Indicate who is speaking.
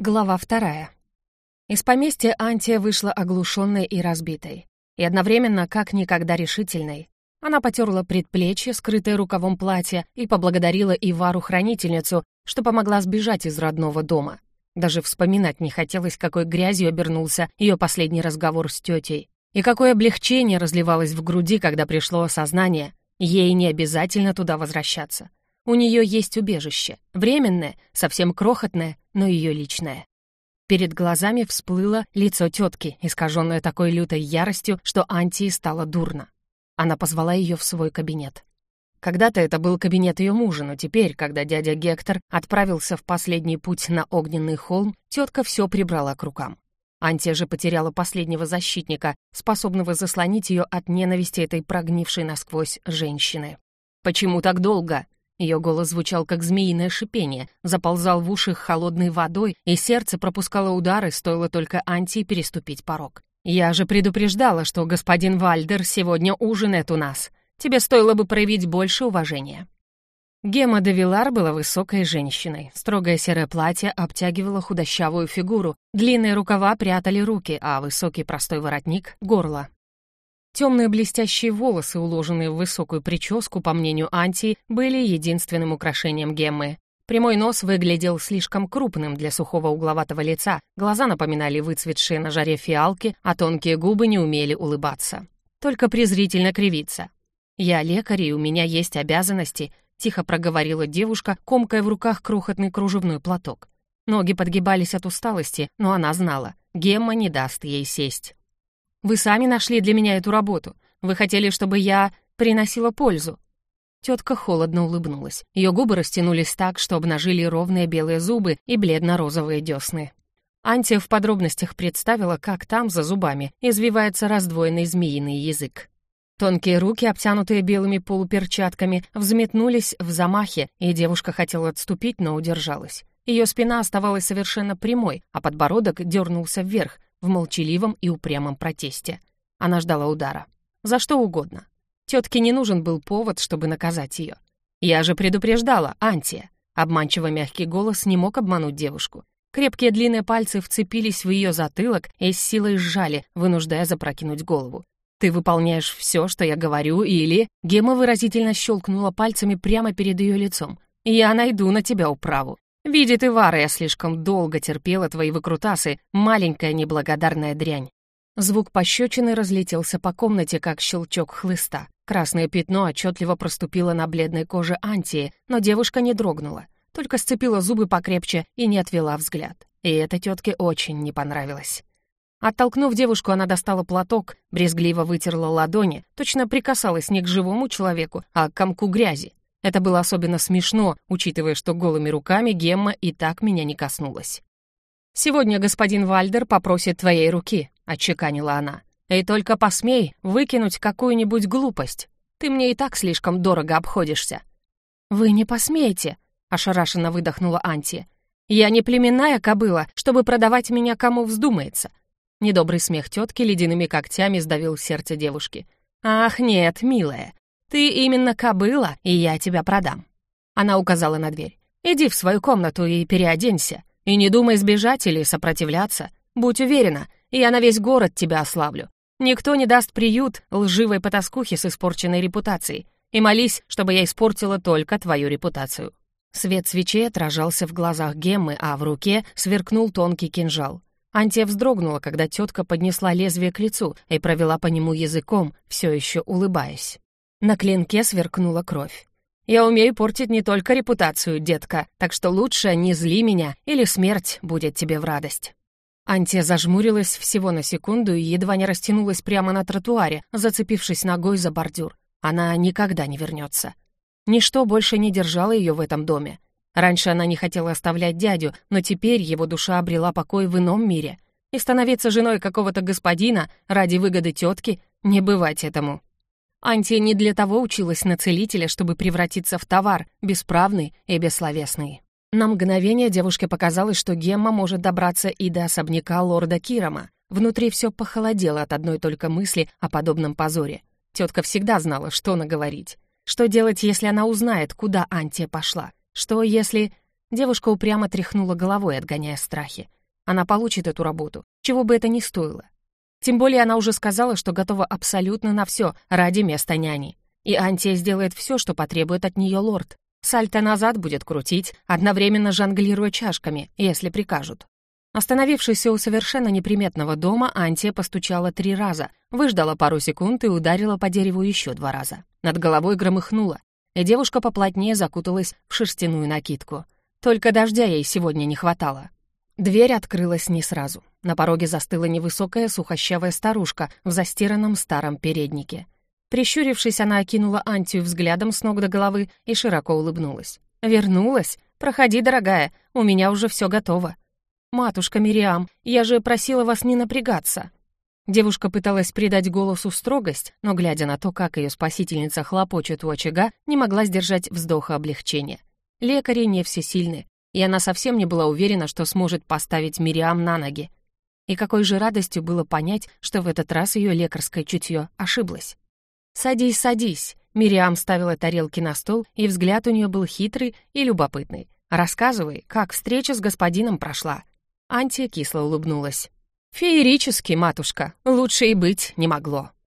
Speaker 1: Глава вторая. Из поместья Антия вышла оглушенной и разбитой. И одновременно как никогда решительной. Она потерла предплечье, скрытое рукавом платья, и поблагодарила Ивару-хранительницу, что помогла сбежать из родного дома. Даже вспоминать не хотелось, какой грязью обернулся ее последний разговор с тетей. И какое облегчение разливалось в груди, когда пришло осознание, ей не обязательно туда возвращаться. У нее есть убежище. Временное, совсем крохотное, но ее личное. Перед глазами всплыло лицо тетки, искаженное такой лютой яростью, что Антии стало дурно. Она позвала ее в свой кабинет. Когда-то это был кабинет ее мужа, но теперь, когда дядя Гектор отправился в последний путь на огненный холм, тетка все прибрала к рукам. Антия же потеряла последнего защитника, способного заслонить ее от ненависти этой прогнившей насквозь женщины. «Почему так долго?» Ее голос звучал как змеиное шипение, заползал в уши холодной водой, и сердце пропускало удары, стоило только Антии переступить порог. «Я же предупреждала, что господин Вальдер сегодня ужинает у нас. Тебе стоило бы проявить больше уважения». Гема де Вилар была высокой женщиной. Строгое серое платье обтягивало худощавую фигуру, длинные рукава прятали руки, а высокий простой воротник — горло. Темные блестящие волосы, уложенные в высокую прическу, по мнению Антии, были единственным украшением Геммы. Прямой нос выглядел слишком крупным для сухого угловатого лица, глаза напоминали выцветшие на жаре фиалки, а тонкие губы не умели улыбаться. Только презрительно кривиться. «Я лекарь, и у меня есть обязанности», — тихо проговорила девушка, комкая в руках крохотный кружевной платок. Ноги подгибались от усталости, но она знала, Гемма не даст ей сесть. Вы сами нашли для меня эту работу. Вы хотели, чтобы я приносила пользу». Тетка холодно улыбнулась. Ее губы растянулись так, что обнажили ровные белые зубы и бледно-розовые десны. Антия в подробностях представила, как там, за зубами, извивается раздвоенный змеиный язык. Тонкие руки, обтянутые белыми полуперчатками, взметнулись в замахе, и девушка хотела отступить, но удержалась. Ее спина оставалась совершенно прямой, а подбородок дернулся вверх, в молчаливом и упрямом протесте. Она ждала удара. За что угодно. Тетке не нужен был повод, чтобы наказать ее. «Я же предупреждала, Антия!» Обманчиво мягкий голос не мог обмануть девушку. Крепкие длинные пальцы вцепились в ее затылок и с силой сжали, вынуждая запрокинуть голову. «Ты выполняешь все, что я говорю, или...» Гема выразительно щелкнула пальцами прямо перед ее лицом. «Я найду на тебя управу. Видит Ивара, я слишком долго терпела твои выкрутасы, маленькая неблагодарная дрянь. Звук пощечины разлетелся по комнате, как щелчок хлыста. Красное пятно отчетливо проступило на бледной коже Антии, но девушка не дрогнула, только сцепила зубы покрепче и не отвела взгляд. И это тетке очень не понравилось. Оттолкнув девушку, она достала платок, брезгливо вытерла ладони, точно прикасалась не к живому человеку, а к комку грязи. Это было особенно смешно, учитывая, что голыми руками Гемма и так меня не коснулась. «Сегодня господин Вальдер попросит твоей руки», — отчеканила она. «И только посмей выкинуть какую-нибудь глупость. Ты мне и так слишком дорого обходишься». «Вы не посмеете», — ошарашенно выдохнула Анти. «Я не племенная кобыла, чтобы продавать меня кому вздумается». Недобрый смех тетки ледяными когтями сдавил сердце девушки. «Ах, нет, милая, «Ты именно кобыла, и я тебя продам». Она указала на дверь. «Иди в свою комнату и переоденься. И не думай сбежать или сопротивляться. Будь уверена, я на весь город тебя ославлю. Никто не даст приют лживой потаскухе с испорченной репутацией. И молись, чтобы я испортила только твою репутацию». Свет свечей отражался в глазах Геммы, а в руке сверкнул тонкий кинжал. Антия вздрогнула, когда тетка поднесла лезвие к лицу и провела по нему языком, все еще улыбаясь. На клинке сверкнула кровь. «Я умею портить не только репутацию, детка, так что лучше не зли меня, или смерть будет тебе в радость». Антия зажмурилась всего на секунду и едва не растянулась прямо на тротуаре, зацепившись ногой за бордюр. Она никогда не вернется. Ничто больше не держало ее в этом доме. Раньше она не хотела оставлять дядю, но теперь его душа обрела покой в ином мире. И становиться женой какого-то господина ради выгоды тетки не бывать этому. Антия не для того училась на целителя, чтобы превратиться в товар, бесправный и бессловесный. На мгновение девушке показалось, что Гемма может добраться и до особняка лорда Кирома. Внутри все похолодело от одной только мысли о подобном позоре. Тетка всегда знала, что наговорить. Что делать, если она узнает, куда Антия пошла? Что, если... Девушка упрямо тряхнула головой, отгоняя страхи. Она получит эту работу, чего бы это ни стоило. Тем более она уже сказала, что готова абсолютно на все ради места няни. И Антия сделает все, что потребует от нее лорд. Сальто назад будет крутить, одновременно жонглируя чашками, если прикажут. Остановившись у совершенно неприметного дома, Антия постучала три раза, выждала пару секунд и ударила по дереву еще два раза. Над головой громыхнуло, и девушка поплотнее закуталась в шерстяную накидку. Только дождя ей сегодня не хватало. Дверь открылась не сразу. На пороге застыла невысокая сухощавая старушка в застиранном старом переднике. Прищурившись, она окинула Антию взглядом с ног до головы и широко улыбнулась. «Вернулась? Проходи, дорогая, у меня уже все готово». «Матушка Мириам, я же просила вас не напрягаться». Девушка пыталась придать голосу строгость, но, глядя на то, как ее спасительница хлопочет у очага, не могла сдержать вздоха облегчения. Лекари не всесильны, и она совсем не была уверена, что сможет поставить Мириам на ноги. И какой же радостью было понять, что в этот раз ее лекарское чутье ошиблось. «Садись, садись!» Мириам ставила тарелки на стол, и взгляд у нее был хитрый и любопытный. «Рассказывай, как встреча с господином прошла?» Антия кисло улыбнулась. «Феерически, матушка, лучше и быть не могло».